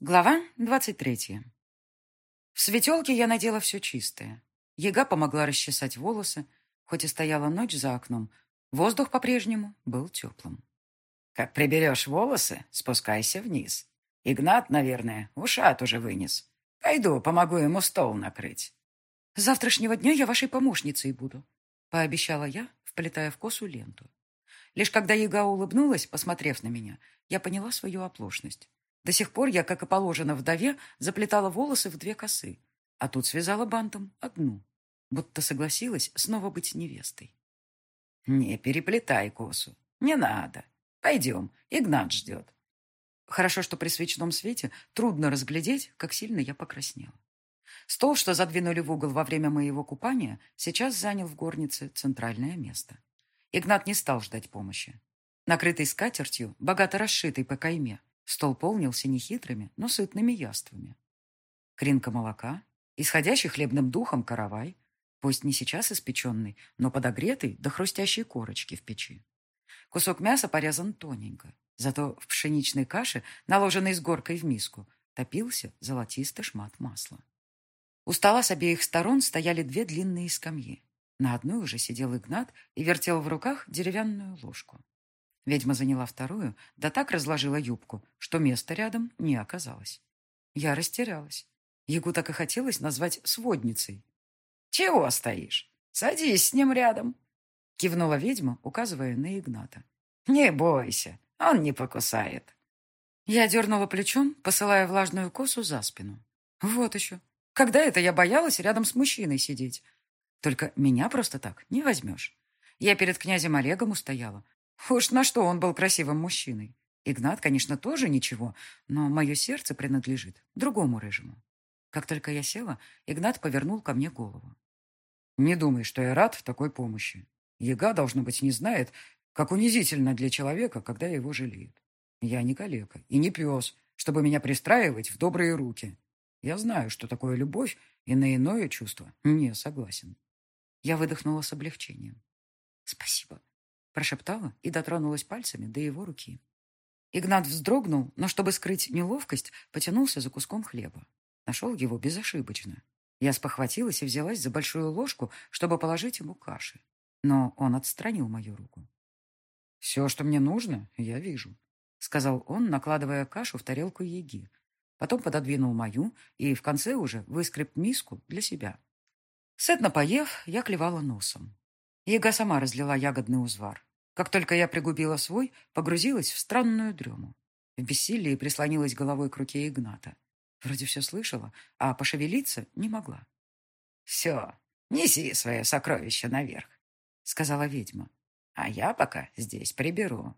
Глава двадцать третья. В светелке я надела все чистое. Ега помогла расчесать волосы, хоть и стояла ночь за окном, воздух по-прежнему был теплым. «Как приберешь волосы, спускайся вниз. Игнат, наверное, ушат уже вынес. Пойду, помогу ему стол накрыть». «С завтрашнего дня я вашей помощницей буду», — пообещала я, вплетая в косу ленту. Лишь когда Яга улыбнулась, посмотрев на меня, я поняла свою оплошность. До сих пор я, как и положено вдове, заплетала волосы в две косы, а тут связала бантом одну, будто согласилась снова быть невестой. «Не переплетай косу. Не надо. Пойдем, Игнат ждет». Хорошо, что при свечном свете трудно разглядеть, как сильно я покраснела. Стол, что задвинули в угол во время моего купания, сейчас занял в горнице центральное место. Игнат не стал ждать помощи. Накрытый скатертью, богато расшитый по кайме, Стол полнился нехитрыми, но сытными яствами. Кринка молока, исходящий хлебным духом каравай, пусть не сейчас испеченный, но подогретый до хрустящей корочки в печи. Кусок мяса порезан тоненько, зато в пшеничной каше, наложенной с горкой в миску, топился золотистый шмат масла. У стола с обеих сторон стояли две длинные скамьи. На одной уже сидел Игнат и вертел в руках деревянную ложку. Ведьма заняла вторую, да так разложила юбку, что места рядом не оказалось. Я растерялась. Ягу так и хотелось назвать сводницей. «Чего стоишь? Садись с ним рядом!» Кивнула ведьма, указывая на Игната. «Не бойся, он не покусает». Я дернула плечом, посылая влажную косу за спину. Вот еще. Когда это я боялась рядом с мужчиной сидеть? Только меня просто так не возьмешь. Я перед князем Олегом устояла, Уж на что он был красивым мужчиной. Игнат, конечно, тоже ничего, но мое сердце принадлежит другому рыжему. Как только я села, Игнат повернул ко мне голову. «Не думай, что я рад такой помощи. Яга, должно быть, не знает, как унизительно для человека, когда его жалеют. Я не калека и не пес, чтобы меня пристраивать в добрые руки. Я знаю, что такое любовь, и на иное чувство не согласен». Я выдохнула с облегчением. «Спасибо», Прошептала и дотронулась пальцами до его руки. Игнат вздрогнул, но, чтобы скрыть неловкость, потянулся за куском хлеба. Нашел его безошибочно. Я спохватилась и взялась за большую ложку, чтобы положить ему каши. Но он отстранил мою руку. «Все, что мне нужно, я вижу», — сказал он, накладывая кашу в тарелку еги. Потом пододвинул мою и в конце уже выскреб миску для себя. Сытно поев, я клевала носом. Яга сама разлила ягодный узвар. Как только я пригубила свой, погрузилась в странную дрему. В бессилии прислонилась головой к руке Игната. Вроде все слышала, а пошевелиться не могла. «Все, неси свое сокровище наверх», — сказала ведьма. «А я пока здесь приберу».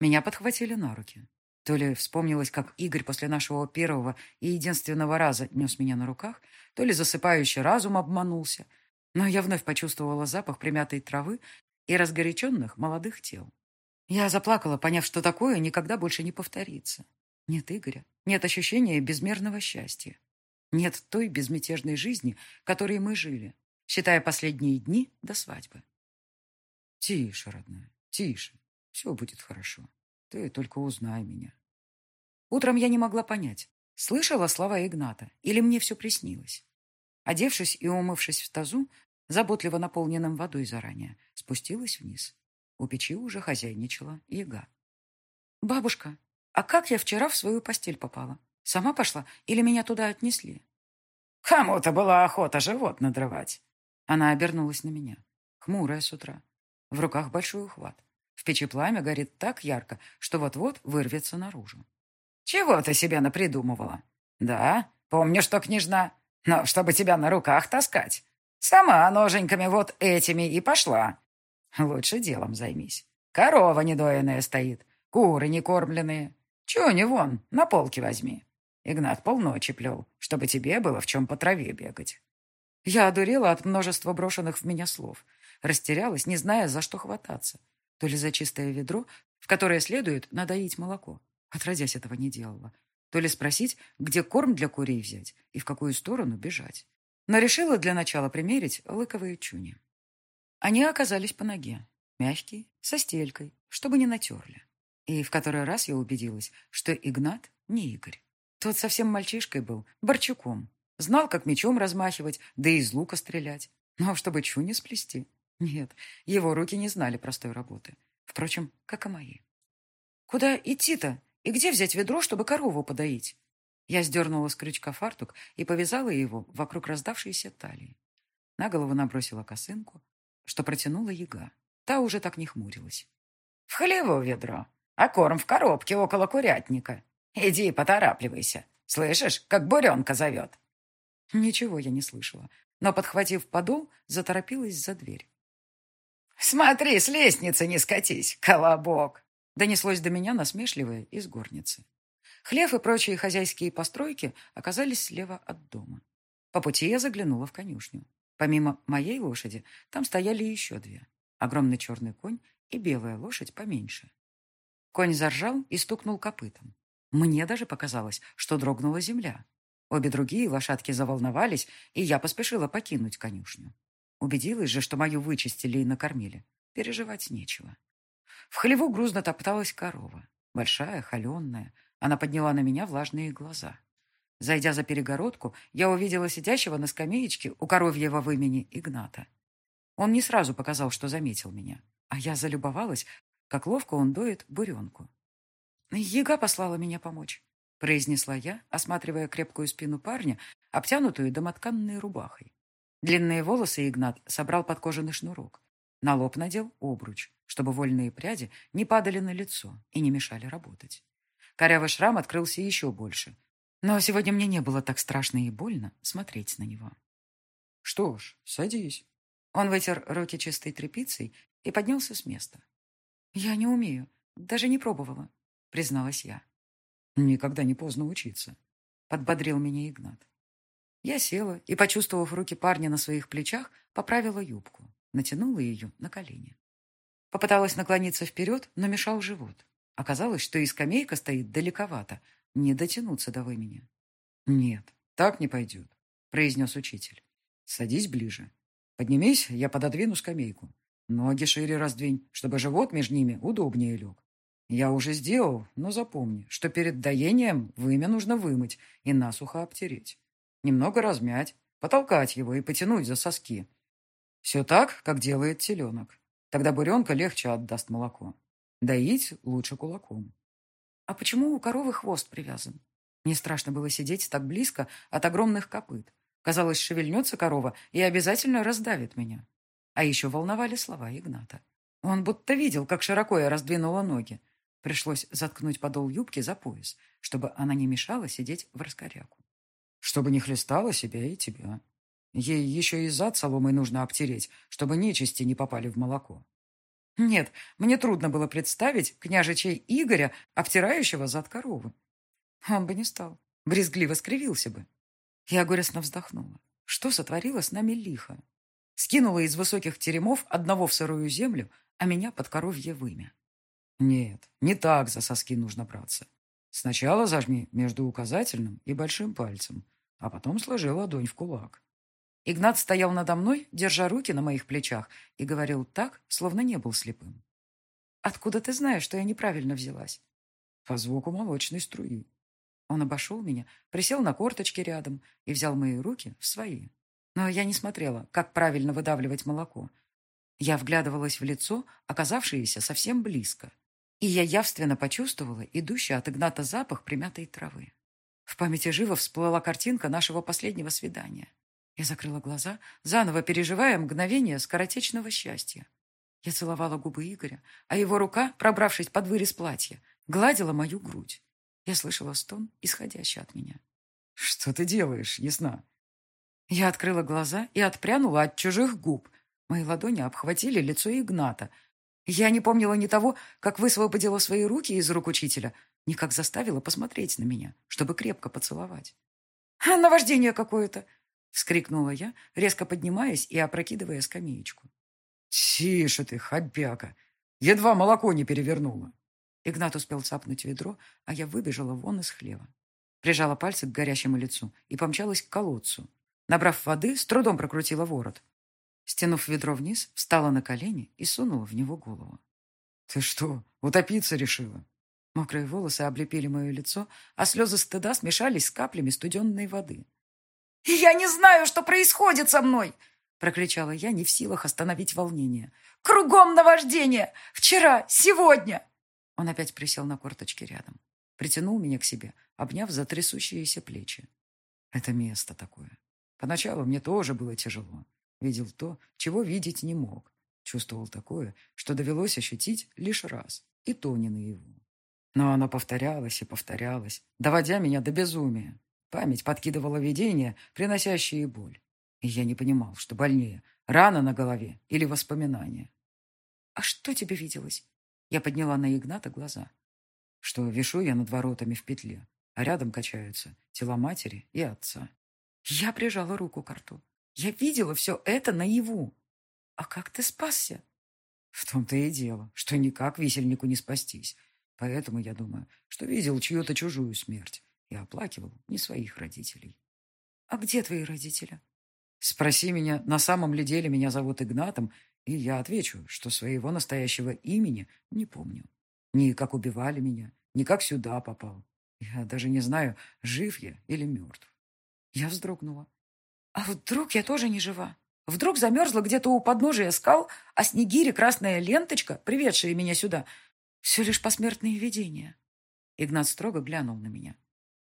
Меня подхватили на руки. То ли вспомнилось, как Игорь после нашего первого и единственного раза нес меня на руках, то ли засыпающий разум обманулся — но я вновь почувствовала запах примятой травы и разгоряченных молодых тел. Я заплакала, поняв, что такое никогда больше не повторится. Нет Игоря, нет ощущения безмерного счастья. Нет той безмятежной жизни, которой мы жили, считая последние дни до свадьбы. Тише, родная, тише. Все будет хорошо. Ты только узнай меня. Утром я не могла понять, слышала слова Игната или мне все приснилось. Одевшись и умывшись в тазу, заботливо наполненным водой заранее, спустилась вниз. У печи уже хозяйничала яга. «Бабушка, а как я вчера в свою постель попала? Сама пошла или меня туда отнесли?» «Кому-то была охота живот надрывать». Она обернулась на меня, хмурая с утра. В руках большой ухват. В печи пламя горит так ярко, что вот-вот вырвется наружу. «Чего ты себе напридумывала?» «Да, помню, что княжна. Но чтобы тебя на руках таскать, Сама ноженьками вот этими и пошла. Лучше делом займись. Корова недоенная стоит, куры некормленные. Чего не вон, на полке возьми. Игнат полночи плел, чтобы тебе было в чем по траве бегать. Я одурела от множества брошенных в меня слов. Растерялась, не зная, за что хвататься. То ли за чистое ведро, в которое следует надоить молоко. Отродясь этого не делала. То ли спросить, где корм для курей взять и в какую сторону бежать но решила для начала примерить лыковые чуни. Они оказались по ноге, мягкие, со стелькой, чтобы не натерли. И в который раз я убедилась, что Игнат не Игорь. Тот совсем мальчишкой был, борчуком. Знал, как мечом размахивать, да и из лука стрелять. Но чтобы чуни сплести. Нет, его руки не знали простой работы. Впрочем, как и мои. Куда идти-то? И где взять ведро, чтобы корову подоить? Я сдернула с крючка фартук и повязала его вокруг раздавшейся талии. На голову набросила косынку, что протянула яга. Та уже так не хмурилась. — В хлеву ведро, а корм в коробке около курятника. Иди поторапливайся. Слышишь, как буренка зовет? Ничего я не слышала, но, подхватив подол, заторопилась за дверь. «Смотри, с лестницы не скатись, колобок!» Донеслось до меня насмешливое из горницы. Хлев и прочие хозяйские постройки оказались слева от дома. По пути я заглянула в конюшню. Помимо моей лошади, там стояли еще две. Огромный черный конь и белая лошадь поменьше. Конь заржал и стукнул копытом. Мне даже показалось, что дрогнула земля. Обе другие лошадки заволновались, и я поспешила покинуть конюшню. Убедилась же, что мою вычистили и накормили. Переживать нечего. В хлеву грузно топталась корова. Большая, холеная. Она подняла на меня влажные глаза. Зайдя за перегородку, я увидела сидящего на скамеечке у коровьего в имени Игната. Он не сразу показал, что заметил меня, а я залюбовалась, как ловко он доит буренку. «Яга послала меня помочь», — произнесла я, осматривая крепкую спину парня, обтянутую домотканной рубахой. Длинные волосы Игнат собрал под кожаный шнурок. На лоб надел обруч, чтобы вольные пряди не падали на лицо и не мешали работать. Корявый шрам открылся еще больше. Но сегодня мне не было так страшно и больно смотреть на него. «Что ж, садись». Он вытер руки чистой тряпицей и поднялся с места. «Я не умею, даже не пробовала», — призналась я. «Никогда не поздно учиться», — подбодрил меня Игнат. Я села и, почувствовав руки парня на своих плечах, поправила юбку, натянула ее на колени. Попыталась наклониться вперед, но мешал живот. Оказалось, что и скамейка стоит далековато, не дотянуться до вымени. «Нет, так не пойдет», — произнес учитель. «Садись ближе. Поднимись, я пододвину скамейку. Ноги шире раздвинь, чтобы живот между ними удобнее лег. Я уже сделал, но запомни, что перед доением вымя нужно вымыть и насухо обтереть. Немного размять, потолкать его и потянуть за соски. Все так, как делает теленок. Тогда буренка легче отдаст молоко. Доить лучше кулаком. А почему у коровы хвост привязан? Мне страшно было сидеть так близко от огромных копыт. Казалось, шевельнется корова и обязательно раздавит меня. А еще волновали слова Игната. Он будто видел, как широко я раздвинула ноги, Пришлось заткнуть подол юбки за пояс, чтобы она не мешала сидеть в раскоряку. Чтобы не хлестала себя и тебя. Ей еще и зад соломой нужно обтереть, чтобы нечисти не попали в молоко. Нет, мне трудно было представить княжичей Игоря, обтирающего зад коровы. Он бы не стал, брезгливо скривился бы. Я горестно вздохнула. Что сотворила с нами лихо? Скинула из высоких теремов одного в сырую землю, а меня под коровье вымя. Нет, не так за соски нужно браться. Сначала зажми между указательным и большим пальцем, а потом сложи ладонь в кулак. Игнат стоял надо мной, держа руки на моих плечах, и говорил так, словно не был слепым. «Откуда ты знаешь, что я неправильно взялась?» «По звуку молочной струи». Он обошел меня, присел на корточки рядом и взял мои руки в свои. Но я не смотрела, как правильно выдавливать молоко. Я вглядывалась в лицо, оказавшееся совсем близко и я явственно почувствовала идущий от Игната запах примятой травы. В памяти живо всплыла картинка нашего последнего свидания. Я закрыла глаза, заново переживая мгновение скоротечного счастья. Я целовала губы Игоря, а его рука, пробравшись под вырез платья, гладила мою грудь. Я слышала стон, исходящий от меня. «Что ты делаешь, ясна?» Я открыла глаза и отпрянула от чужих губ. Мои ладони обхватили лицо Игната — я не помнила ни того, как высвободила свои руки из рук учителя, ни как заставила посмотреть на меня, чтобы крепко поцеловать. «А наваждение какое-то!» — вскрикнула я, резко поднимаясь и опрокидывая скамеечку. «Тише ты, хобяка! Едва молоко не перевернула!» Игнат успел цапнуть ведро, а я выбежала вон из хлева. Прижала пальцы к горящему лицу и помчалась к колодцу. Набрав воды, с трудом прокрутила ворот. Стянув ведро вниз, встала на колени и сунула в него голову. «Ты что, утопиться решила?» Мокрые волосы облепили мое лицо, а слезы стыда смешались с каплями студенной воды. «Я не знаю, что происходит со мной!» Прокричала я, не в силах остановить волнение. «Кругом наваждение! Вчера, сегодня!» Он опять присел на корточки рядом. Притянул меня к себе, обняв за трясущиеся плечи. Это место такое. Поначалу мне тоже было тяжело. Видел то, чего видеть не мог. Чувствовал такое, что довелось ощутить лишь раз, и то не наяву. Но оно повторялось и повторялось, доводя меня до безумия. Память подкидывала видения, приносящие боль. И я не понимал, что больнее, рана на голове или воспоминания. «А что тебе виделось?» Я подняла на Игната глаза. Что вешу я над воротами в петле, а рядом качаются тела матери и отца. Я прижала руку к рту. Я видела все это наяву. А как ты спасся? В том-то и дело, что никак висельнику не спастись. Поэтому я думаю, что видел чью-то чужую смерть и оплакивал не своих родителей. А где твои родители? Спроси меня, на самом ли деле меня зовут Игнатом, и я отвечу, что своего настоящего имени не помню. Ни как убивали меня, ни как сюда попал. Я даже не знаю, жив я или мертв. Я вздрогнула. А вдруг я тоже не жива? Вдруг замерзла где-то у подножия скал, а снегири красная ленточка, приведшая меня сюда, все лишь посмертные видения. Игнат строго глянул на меня.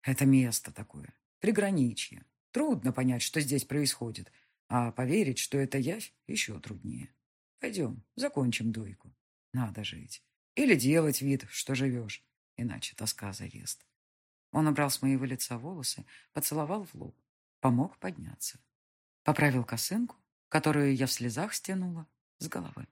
Это место такое, приграничье. Трудно понять, что здесь происходит, а поверить, что это явь, еще труднее. Пойдем, закончим дойку. Надо жить. Или делать вид, что живешь, иначе тоска заест. Он убрал с моего лица волосы, поцеловал в лоб, помог подняться. Поправил косынку, которую я в слезах стянула с головы.